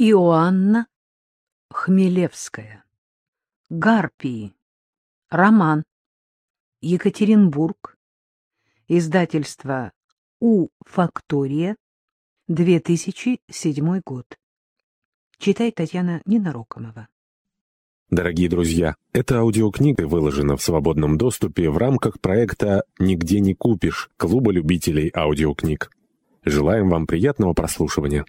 Иоанна Хмелевская. Гарпии. Роман. Екатеринбург. Издательство У. Фактория. 2007 год. Читает Татьяна Ненарокомова. Дорогие друзья, эта аудиокнига выложена в свободном доступе в рамках проекта «Нигде не купишь» Клуба любителей аудиокниг. Желаем вам приятного прослушивания.